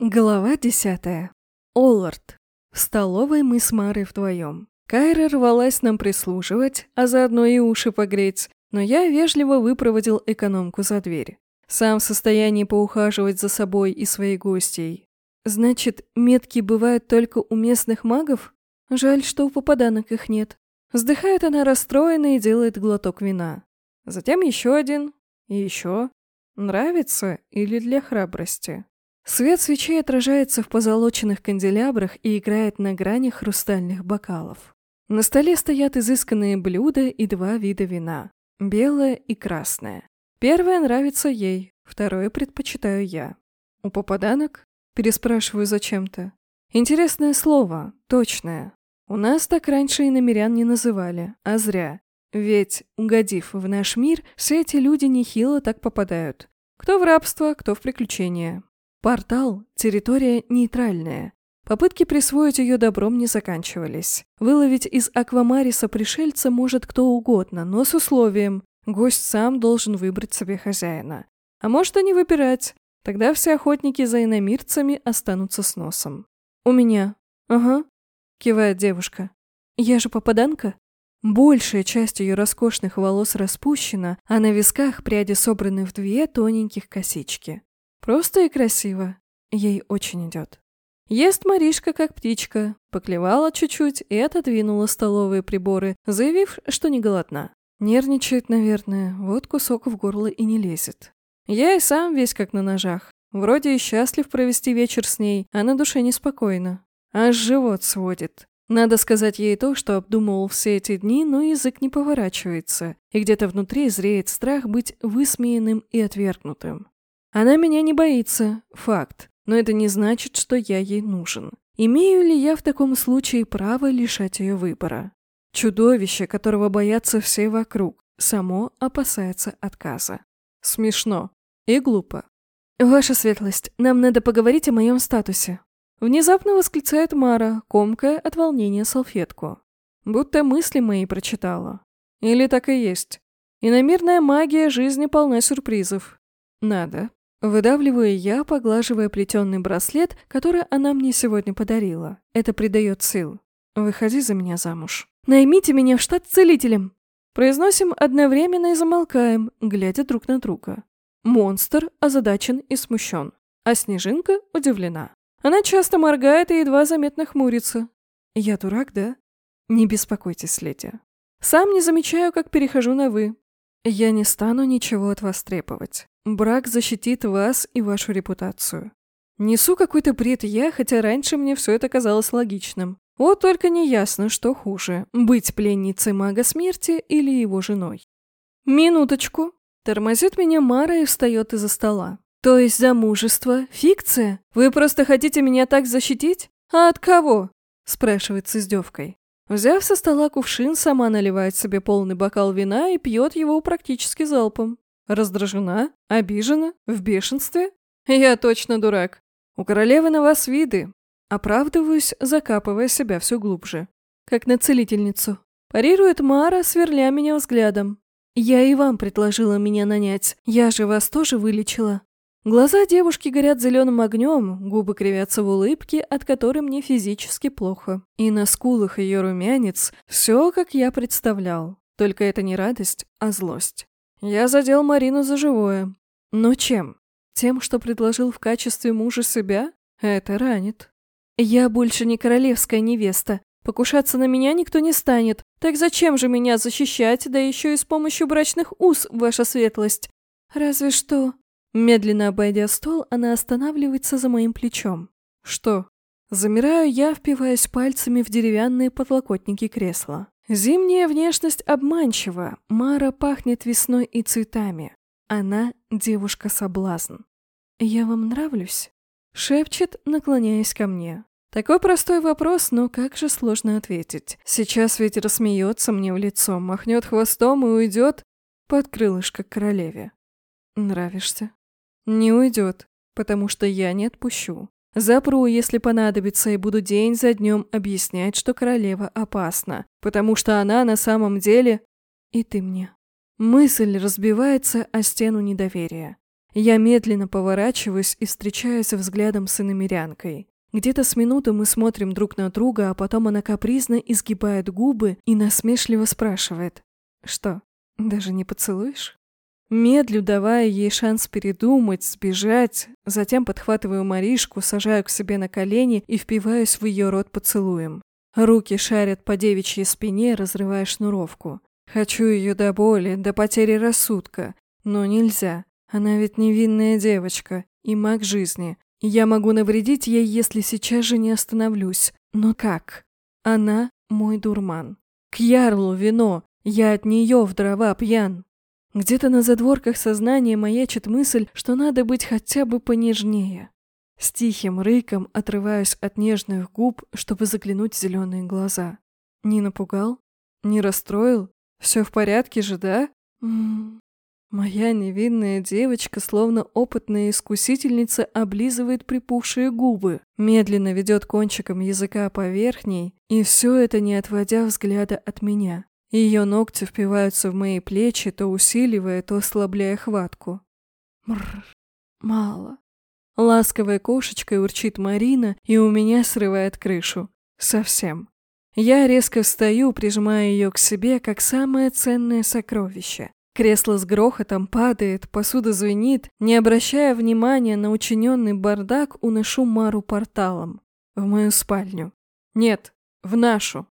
Глава десятая. Оллард. В столовой мы с Марой вдвоем. Кайра рвалась нам прислуживать, а заодно и уши погреть, но я вежливо выпроводил экономку за дверь. Сам в состоянии поухаживать за собой и своей гостьей. Значит, метки бывают только у местных магов? Жаль, что у попаданок их нет. Вздыхает она расстроена и делает глоток вина. Затем еще один. И еще. Нравится или для храбрости? Свет свечей отражается в позолоченных канделябрах и играет на грани хрустальных бокалов. На столе стоят изысканные блюда и два вида вина – белое и красное. Первое нравится ей, второе предпочитаю я. У попаданок? Переспрашиваю зачем-то. Интересное слово, точное. У нас так раньше и намерян не называли, а зря. Ведь, угодив в наш мир, все эти люди нехило так попадают. Кто в рабство, кто в приключения. Портал – территория нейтральная. Попытки присвоить ее добром не заканчивались. Выловить из аквамариса пришельца может кто угодно, но с условием – гость сам должен выбрать себе хозяина. А может и не выбирать, тогда все охотники за иномирцами останутся с носом. «У меня». «Ага», – кивает девушка. «Я же попаданка?» Большая часть ее роскошных волос распущена, а на висках пряди собраны в две тоненьких косички. Просто и красиво. Ей очень идет. Ест Маришка как птичка, поклевала чуть-чуть и отодвинула столовые приборы, заявив, что не голодна. Нервничает, наверное, вот кусок в горло и не лезет. Я и сам весь как на ножах. Вроде и счастлив провести вечер с ней, а на душе неспокойно. Аж живот сводит. Надо сказать ей то, что обдумывал все эти дни, но язык не поворачивается, и где-то внутри зреет страх быть высмеянным и отвергнутым. Она меня не боится, факт, но это не значит, что я ей нужен. Имею ли я в таком случае право лишать ее выбора? Чудовище, которого боятся все вокруг, само опасается отказа. Смешно и глупо. «Ваша светлость, нам надо поговорить о моем статусе». Внезапно восклицает Мара, комкая от волнения салфетку. Будто мысли мои прочитала. Или так и есть. Иномирная магия жизни полна сюрпризов. Надо. Выдавливаю я, поглаживая плетеный браслет, который она мне сегодня подарила. Это придает сил. Выходи за меня замуж. Наймите меня в штат целителем. Произносим одновременно и замолкаем, глядя друг на друга. Монстр озадачен и смущен, а Снежинка удивлена. Она часто моргает и едва заметно хмурится. Я дурак, да? Не беспокойтесь, леди. Сам не замечаю, как перехожу на «вы». Я не стану ничего от вас требовать. Брак защитит вас и вашу репутацию. Несу какой-то бред я, хотя раньше мне все это казалось логичным. Вот только не ясно, что хуже – быть пленницей мага смерти или его женой. Минуточку. Тормозит меня Мара и встает из-за стола. То есть замужество – фикция? Вы просто хотите меня так защитить? А от кого? Спрашивает с издевкой. Взяв со стола кувшин, сама наливает себе полный бокал вина и пьет его практически залпом. Раздражена? Обижена? В бешенстве? Я точно дурак. У королевы на вас виды. Оправдываюсь, закапывая себя все глубже. Как на целительницу. Парирует Мара, сверля меня взглядом. Я и вам предложила меня нанять. Я же вас тоже вылечила. Глаза девушки горят зеленым огнем, губы кривятся в улыбке, от которой мне физически плохо. И на скулах ее румянец все, как я представлял. Только это не радость, а злость. Я задел Марину за живое. Но чем? Тем, что предложил в качестве мужа себя? Это ранит. Я больше не королевская невеста. Покушаться на меня никто не станет. Так зачем же меня защищать, да еще и с помощью брачных уз, ваша светлость? Разве что... Медленно обойдя стол, она останавливается за моим плечом. Что? Замираю я, впиваясь пальцами в деревянные подлокотники кресла. Зимняя внешность обманчива, Мара пахнет весной и цветами. Она девушка-соблазн. «Я вам нравлюсь?» — шепчет, наклоняясь ко мне. Такой простой вопрос, но как же сложно ответить. Сейчас ведь рассмеется мне в лицо, махнет хвостом и уйдет под крылышко к королеве. Нравишься? Не уйдет, потому что я не отпущу. Запру, если понадобится, и буду день за днем объяснять, что королева опасна, потому что она на самом деле... И ты мне. Мысль разбивается о стену недоверия. Я медленно поворачиваюсь и встречаюсь взглядом с иномерянкой. Где-то с минуты мы смотрим друг на друга, а потом она капризно изгибает губы и насмешливо спрашивает. «Что, даже не поцелуешь?» Медлю, давая ей шанс передумать, сбежать, затем подхватываю Маришку, сажаю к себе на колени и впиваюсь в ее рот поцелуем. Руки шарят по девичьей спине, разрывая шнуровку. Хочу ее до боли, до потери рассудка, но нельзя. Она ведь невинная девочка и маг жизни. Я могу навредить ей, если сейчас же не остановлюсь. Но как? Она мой дурман. К ярлу вино, я от нее в дрова пьян. Где-то на задворках сознания маячит мысль, что надо быть хотя бы понежнее. С тихим рыком отрываюсь от нежных губ, чтобы заглянуть в зеленые глаза. Не напугал? Не расстроил? Все в порядке же, да? М -м -м. Моя невинная девочка, словно опытная искусительница, облизывает припухшие губы, медленно ведет кончиком языка по верхней, и все это не отводя взгляда от меня. Ее ногти впиваются в мои плечи, то усиливая, то ослабляя хватку. Мрр, мало. Ласковой кошечкой урчит Марина, и у меня срывает крышу. Совсем. Я резко встаю, прижимая ее к себе, как самое ценное сокровище. Кресло с грохотом падает, посуда звенит. Не обращая внимания на учиненный бардак, уношу Мару порталом. В мою спальню. Нет, в нашу.